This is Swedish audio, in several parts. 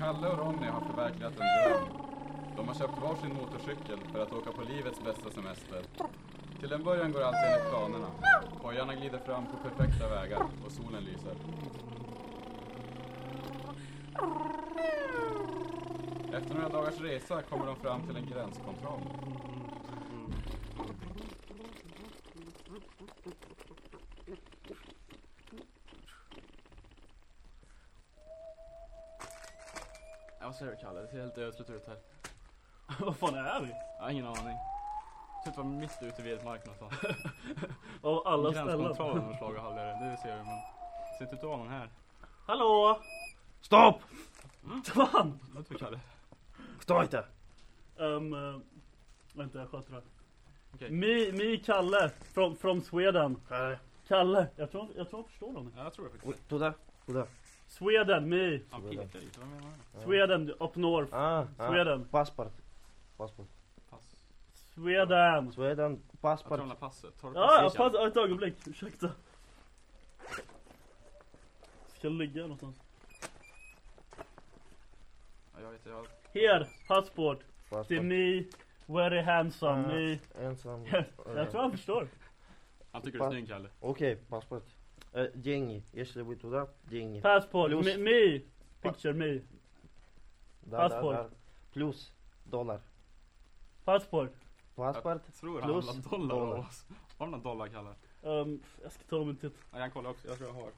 Kalle och Ronny har förverkligat en dröm. De har köpt varsin motorcykel för att åka på livets bästa semester. Till en början går allt enligt planerna. Hojarna glider fram på perfekta vägar och solen lyser. Efter några dagars resa kommer de fram till en gränskontroll. Jag ser hur Kalle, det ser helt ödsligt ut här. Vad fan är vi? Jag har ingen aning. Typ var mitt ute vid ett mark. Av alla ställen. Gränskontrollen och schlagerhalligare, det ser vi men. Ser inte ut att vara någon här. Hallå! Stopp! Mm. Fan! Vad tror Kalle? Stå inte! Um, uh, vänta jag sköter det. Okay. Mi, mi Kalle, from, Sweden. Kalle. Kalle, jag tror, jag tror jag förstår honom. Ja, jag tror det faktiskt. Toda, toda. Sweden, me. Sweden, up north. Ah, ah. Sweden. Ah, passport. Passport. Pass. Sweden. Sweden, Jag passport. trollar passet. Tar du ah, Ja, pass, ja, ett ögonblick. Ursäkta. Ska ligga någonstans. Ja, jag vet, jag... Here, passport. To passport. me, very handsome, ah, me. Handsome. Jag tror han förstår. Han tycker du är snygg, Kalle. Okej, passport. Э, деньги. Если вы туда, деньги. Passport, Plus- me, me. Picture me. Да, Passport. да, да. Плюс доллар. Passport. Паспорт. Jag tror han Plus har dollar dollar. av oss. Har du några dollar Kalle? Um, jag ska ta mig en titt. Ja, jag kan kolla också. Jag tror jag har.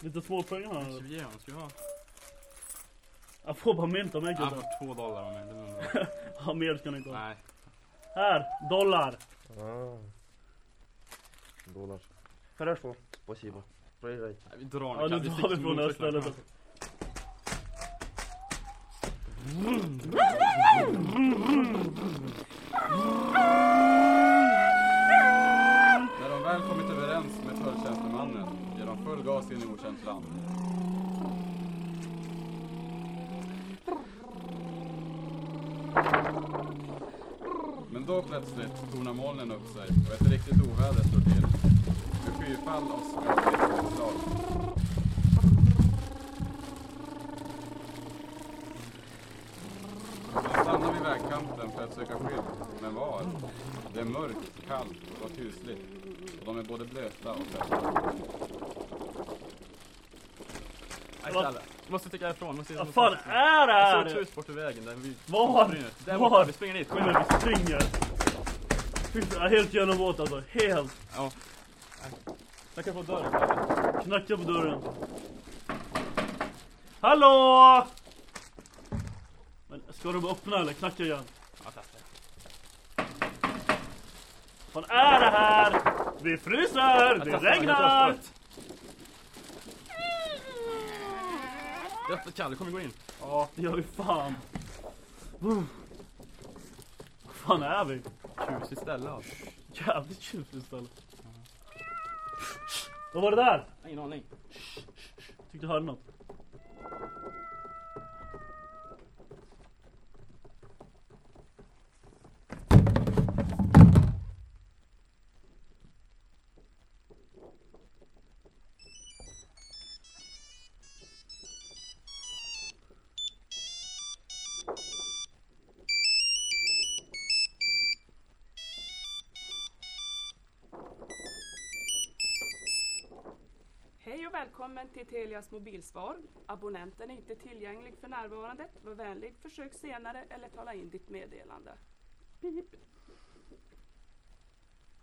Lite småpengar har Ska han. vi ge honom? Ska vi ha? Jag får bara mynt av mig Han gubben. får två dollar av mig. Det är nog bra. Ja, mer ska han inte ha. Nej. Här, dollar. А, Kalle. drar sticker vi till från det här motorcykeln. stället. När de väl kommit överens med tulltjänstemannen ger de full gas in i okänt land. Men då plötsligt tornar molnen upp sig och ett riktigt oväder slår till. Med skyfall, åska och blixtnedslag. Vi stannar vid vägkanten för att söka skydd. Men var? Det är mörkt, kallt och kusligt. Och de är både blöta och trötta. Måste sticka härifrån. Vi Måste Vad fan är det Jag såg ett här? hus bort vid vägen där vi... Var? Där Var? borta. Vi springer dit. Kom igen. vi springer. Fy fan, Helt genomvåt alltså, helt. Ja. Knacka på dörren. Knacka på dörren. Hallå! Men ska de öppna eller knacka igen? Ja, tack. Vad är det här? Vi fryser! Det regnar! Det är öppet Kalle, kom gå in. Ja, det gör vi fan. Var fan är vi? Tjusigt ställe alltså. Jävligt tjusigt ställe. Vad var det där? Ingen aning. Tyckte jag hörde något. Hej och välkommen till Telias mobilsvar. Abonnenten är inte tillgänglig för närvarande. Var vänlig, försök senare eller tala in ditt meddelande. Pip.